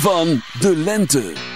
Van de lente.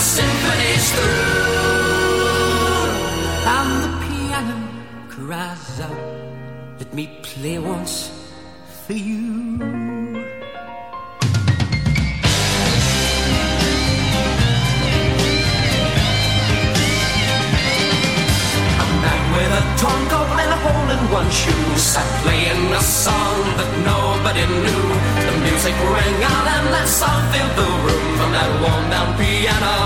symphony's through. And the piano cries out, let me play once for you. A man with a coat and a hole in one shoe sat playing a song that nobody knew. Music rang out and that song filled the room from that worn down piano.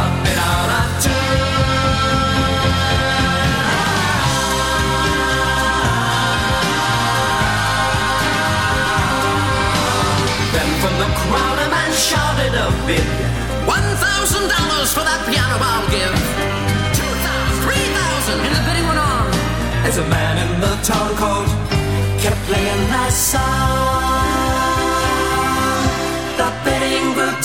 A bit out of Then from the crowd a man shouted a bid. One thousand dollars for that piano I'll give. Two thousand, three thousand, and the bidding went on. As a man in the town coat kept playing that song.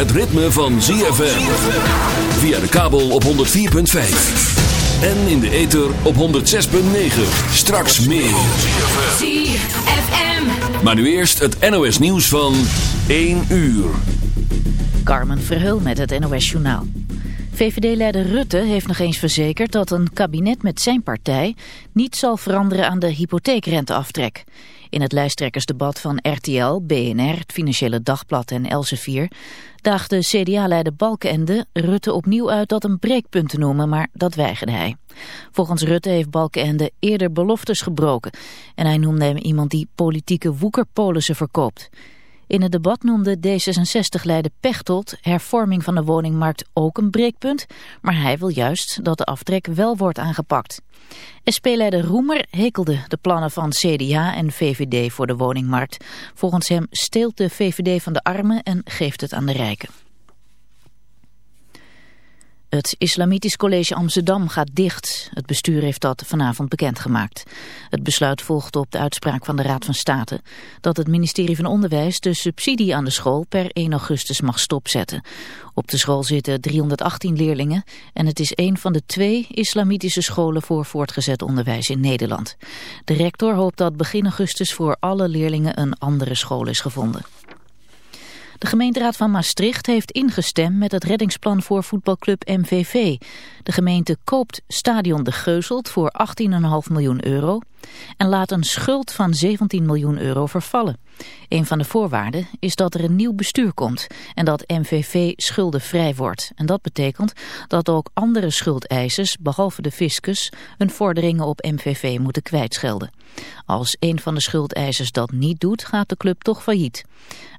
Het ritme van ZFM. Via de kabel op 104.5. En in de ether op 106.9. Straks meer. ZFM. Maar nu eerst het NOS nieuws van 1 uur. Carmen Verheul met het NOS Journaal. VVD-leider Rutte heeft nog eens verzekerd dat een kabinet met zijn partij niet zal veranderen aan de hypotheekrenteaftrek. In het lijsttrekkersdebat van RTL, BNR, het Financiële Dagblad en Elsevier daagde CDA-leider Balkenende Rutte opnieuw uit dat een breekpunt te noemen, maar dat weigerde hij. Volgens Rutte heeft Balkenende eerder beloftes gebroken en hij noemde hem iemand die politieke woekerpolissen verkoopt. In het debat noemde D66-leider Pechtold hervorming van de woningmarkt ook een breekpunt, maar hij wil juist dat de aftrek wel wordt aangepakt. SP-leider Roemer hekelde de plannen van CDA en VVD voor de woningmarkt. Volgens hem steelt de VVD van de armen en geeft het aan de rijken. Het Islamitisch College Amsterdam gaat dicht. Het bestuur heeft dat vanavond bekendgemaakt. Het besluit volgt op de uitspraak van de Raad van State... dat het ministerie van Onderwijs de subsidie aan de school per 1 augustus mag stopzetten. Op de school zitten 318 leerlingen... en het is een van de twee islamitische scholen voor voortgezet onderwijs in Nederland. De rector hoopt dat begin augustus voor alle leerlingen een andere school is gevonden. De gemeenteraad van Maastricht heeft ingestemd met het reddingsplan voor voetbalclub MVV. De gemeente koopt stadion De Geuzelt voor 18,5 miljoen euro en laat een schuld van 17 miljoen euro vervallen. Een van de voorwaarden is dat er een nieuw bestuur komt en dat MVV schuldenvrij wordt. En dat betekent dat ook andere schuldeisers, behalve de fiscus, hun vorderingen op MVV moeten kwijtschelden. Als een van de schuldeisers dat niet doet, gaat de club toch failliet.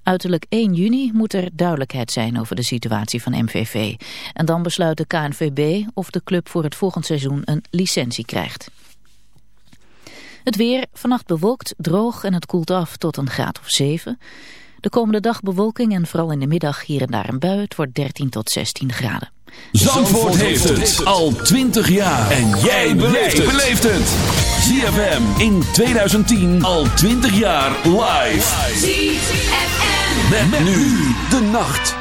Uiterlijk 1 juni moet er duidelijkheid zijn over de situatie van MVV. En dan besluit de KNVB of de club voor het volgend seizoen een licentie krijgt. Het weer, vannacht bewolkt, droog en het koelt af tot een graad of 7. De komende dag bewolking en vooral in de middag hier en daar een bui. Het wordt 13 tot 16 graden. Zandvoort, heeft het al 20 jaar. En jij beleeft het. ZFM in 2010 al 20 jaar live. ZFM. Met, met nu de nacht.